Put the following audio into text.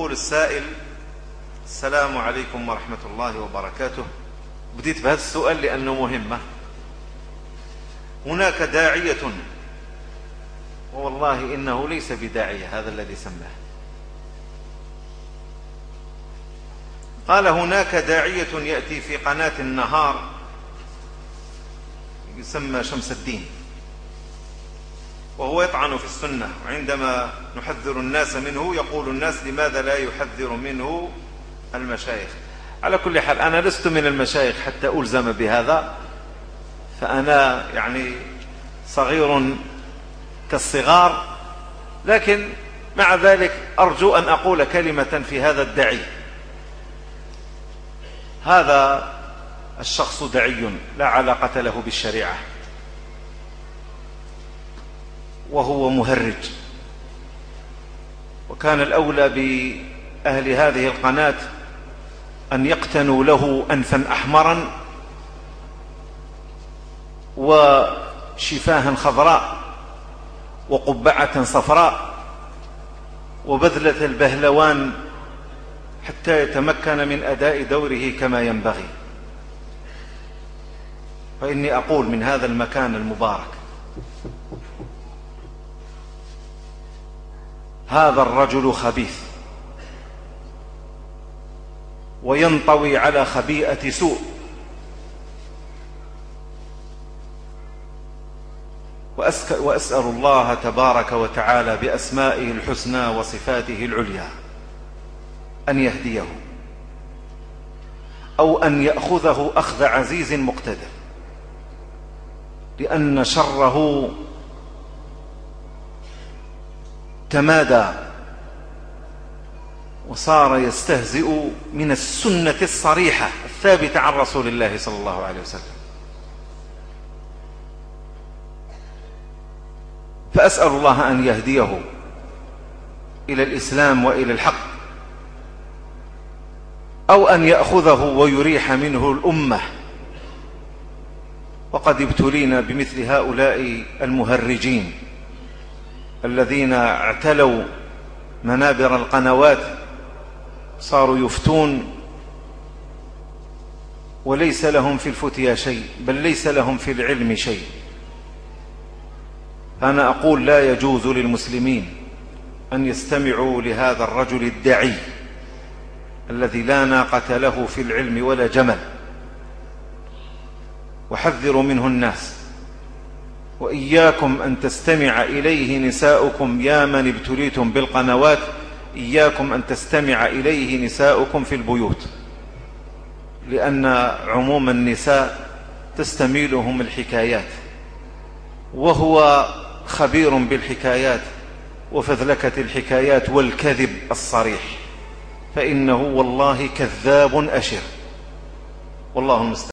يقول السائل السلام عليكم ورحمة الله وبركاته. بديت بهذا السؤال لأنه مهمة. هناك داعية والله إنه ليس بداعية هذا الذي سماه. قال هناك داعية يأتي في قناة النهار يسمى شمس الدين. وهو يطعن في السنة. وعندما نحذر الناس منه يقول الناس لماذا لا يحذر منه المشايخ؟ على كل حال أنا لست من المشايخ حتى ألزم بهذا فأنا يعني صغير كالصغار لكن مع ذلك أرجو أن أقول كلمة في هذا الدعي. هذا الشخص دعي لا علاقة له بالشريعة. وهو مهرج. وكان الأولى بأهل هذه القناة أن يقتنوا له أنفا أحمرا وشفاها خضراء وقبعة صفراء وبذلة البهلوان حتى يتمكن من أداء دوره كما ينبغي. فإني أقول من هذا المكان المبارك. هذا الرجل خبيث. وينطوي على خبيئة سوء. وأسأل الله تبارك وتعالى بأسمائه الحسنى وصفاته العليا أن يهديه أو أن يأخذه أخذ عزيز مقتدر. لأن شره تمادى وصار يستهزئ من السنة الصريحة الثابتة عن رسول الله صلى الله عليه وسلم. فأسأل الله أن يهديه إلى الإسلام وإلى الحق أو أن يأخذه ويريح منه الأمة. وقد ابتلينا بمثل هؤلاء المهرجين. الذين اعتلوا منابر القنوات صاروا يفتون وليس لهم في الفتيا شيء بل ليس لهم في العلم شيء. فأنا أقول لا يجوز للمسلمين أن يستمعوا لهذا الرجل الدعي الذي لا ناقة له في العلم ولا جمل. وحذروا منه الناس. وإياكم أن تستمع إليه نساؤكم يا من ابتليتم بالقنوات. إياكم أن تستمع إليه نساؤكم في البيوت. لأن عموم النساء تستميلهم الحكايات. وهو خبير بالحكايات وفذلكة الحكايات والكذب الصريح. فإنه والله كذاب أشر. والله المستعان.